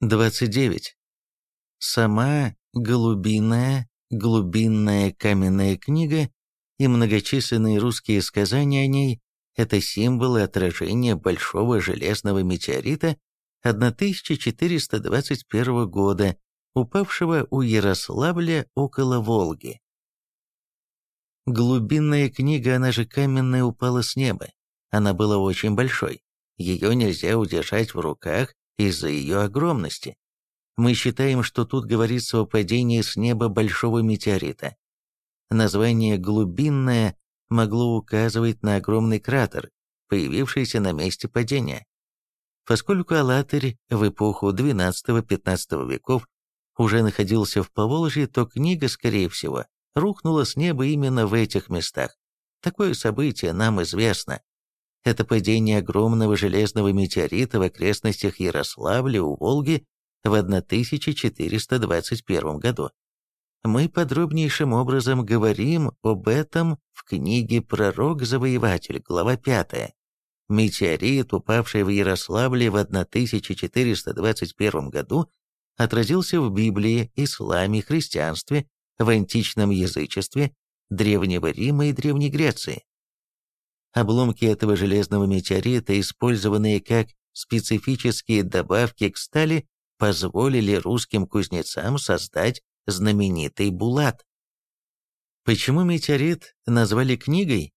29. Сама голубиная, глубинная каменная книга и многочисленные русские сказания о ней – это символы отражения большого железного метеорита 1421 года, упавшего у Ярославля около Волги. Глубинная книга, она же каменная, упала с неба. Она была очень большой. Ее нельзя удержать в руках из-за ее огромности. Мы считаем, что тут говорится о падении с неба большого метеорита. Название «глубинное» могло указывать на огромный кратер, появившийся на месте падения. Поскольку Алатырь в эпоху XII-XV веков уже находился в Поволжье, то книга, скорее всего, рухнула с неба именно в этих местах. Такое событие нам известно. Это падение огромного железного метеорита в окрестностях Ярославля у Волги в 1421 году. Мы подробнейшим образом говорим об этом в книге «Пророк-завоеватель», глава 5. Метеорит, упавший в Ярославле в 1421 году, отразился в Библии, исламе, христианстве, в античном язычестве, Древнего Рима и Древней Греции. Обломки этого железного метеорита, использованные как специфические добавки к стали, позволили русским кузнецам создать знаменитый булат. Почему метеорит назвали книгой?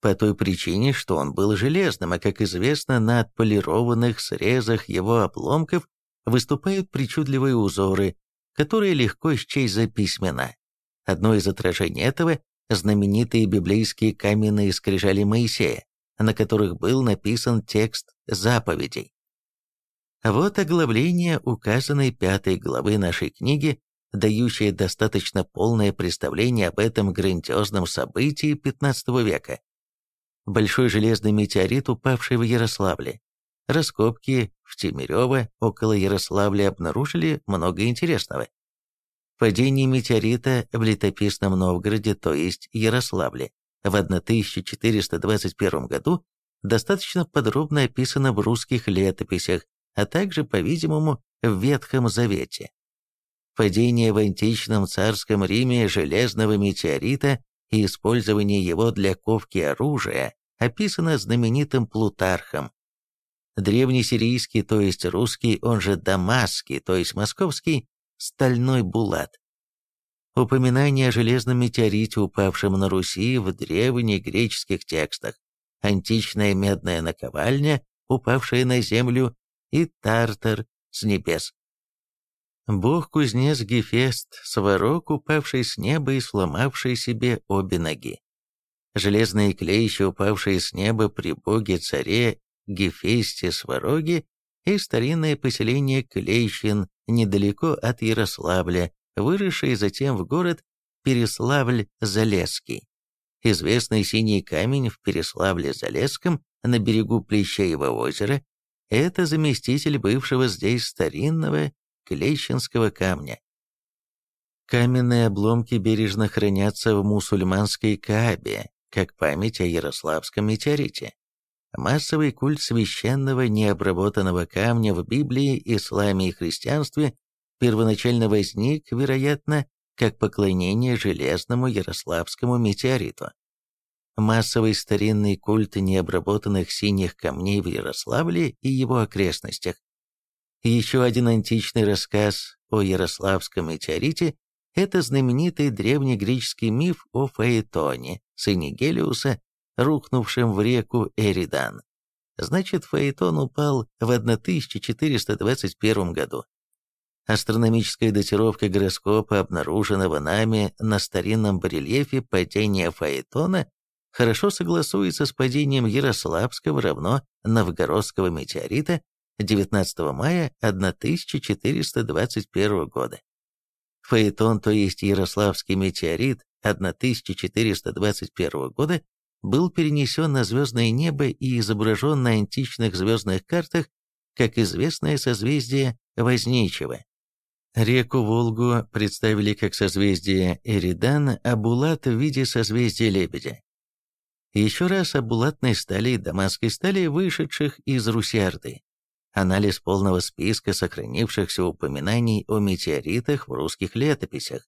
По той причине, что он был железным, а, как известно, на отполированных срезах его обломков выступают причудливые узоры, которые легко счесть за письмена. Одно из отражений этого – знаменитые библейские каменные скрижали Моисея, на которых был написан текст заповедей. Вот оглавление указанной пятой главы нашей книги, дающее достаточно полное представление об этом грандиозном событии XV века. Большой железный метеорит, упавший в Ярославле. Раскопки в Тимирево около Ярославля обнаружили много интересного. Падение метеорита в летописном Новгороде, то есть Ярославле, в 1421 году достаточно подробно описано в русских летописях, а также, по-видимому, в Ветхом Завете. Падение в античном царском Риме железного метеорита и использование его для ковки оружия описано знаменитым Плутархом. Древнесирийский, то есть русский, он же дамасский, то есть московский, стальной булат. Упоминание о железном метеорите, упавшем на Руси в древних греческих текстах, античная медная наковальня, упавшая на землю, и Тартар с небес. Бог-кузнец Гефест, сварог, упавший с неба и сломавший себе обе ноги. Железные клещи, упавшие с неба при боге-царе Гефесте Свароге и старинное поселение Клещин недалеко от Ярославля, выросшее затем в город Переславль-Залесский. Известный синий камень в Переславле-Залесском на берегу Плещеева озера – это заместитель бывшего здесь старинного Клещинского камня. Каменные обломки бережно хранятся в мусульманской Каабе, как память о Ярославском метеорите. Массовый культ священного необработанного камня в Библии, исламе и христианстве первоначально возник, вероятно, как поклонение железному ярославскому метеориту. Массовый старинный культ необработанных синих камней в Ярославле и его окрестностях. Еще один античный рассказ о ярославском метеорите – это знаменитый древнегреческий миф о Фаэтоне, сыне Гелиуса, рухнувшем в реку Эридан. Значит, Фаэтон упал в 1421 году. Астрономическая датировка гороскопа, обнаруженного нами на старинном барельефе падения Фаэтона, хорошо согласуется с падением Ярославского равно Новгородского метеорита 19 мая 1421 года. Фаэтон, то есть Ярославский метеорит 1421 года, был перенесен на звездное небо и изображен на античных звездных картах как известное созвездие Возничего. Реку Волгу представили как созвездие Эридан, а Булат в виде созвездия Лебедя. Еще раз о булатной стали и дамасской стали, вышедших из Русиарды. Анализ полного списка сохранившихся упоминаний о метеоритах в русских летописях.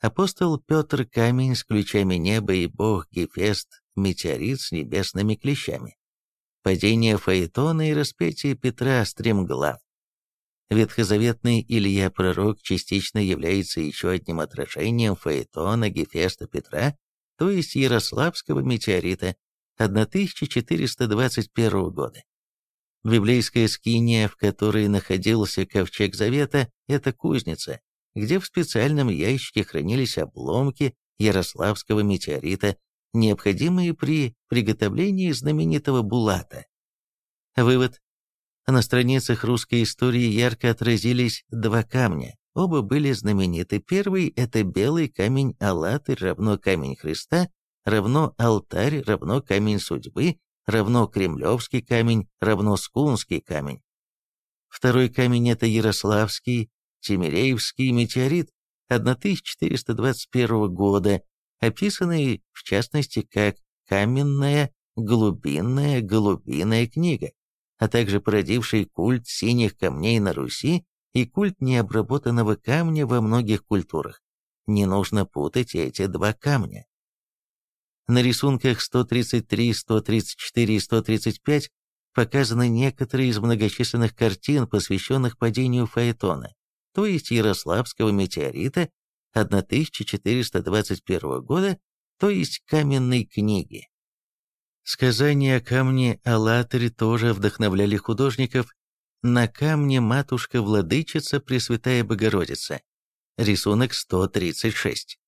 Апостол Петр Камень с ключами неба и бог Гефест метеорит с небесными клещами. Падение Фаэтона и распятие Петра стремглав. Ветхозаветный Илья Пророк частично является еще одним отражением Фаэтона Гефеста Петра, то есть Ярославского метеорита 1421 года. Библейская скиния, в которой находился ковчег Завета, это кузница, где в специальном ящике хранились обломки Ярославского метеорита, необходимые при приготовлении знаменитого булата. Вывод. На страницах русской истории ярко отразились два камня. Оба были знамениты. Первый – это белый камень Аллаты равно камень Христа, равно алтарь, равно камень судьбы, равно кремлевский камень, равно скунский камень. Второй камень – это Ярославский, Тимиреевский метеорит 1421 года, описанный в частности как каменная глубинная голубиная книга, а также породивший культ синих камней на Руси и культ необработанного камня во многих культурах. Не нужно путать эти два камня. На рисунках 133, 134 и 135 показаны некоторые из многочисленных картин, посвященных падению Фаэтона, то есть Ярославского метеорита 1421 года, то есть каменной книги. Сказания о камне Аллатаре тоже вдохновляли художников. На камне матушка-владычица Пресвятая Богородица. Рисунок 136.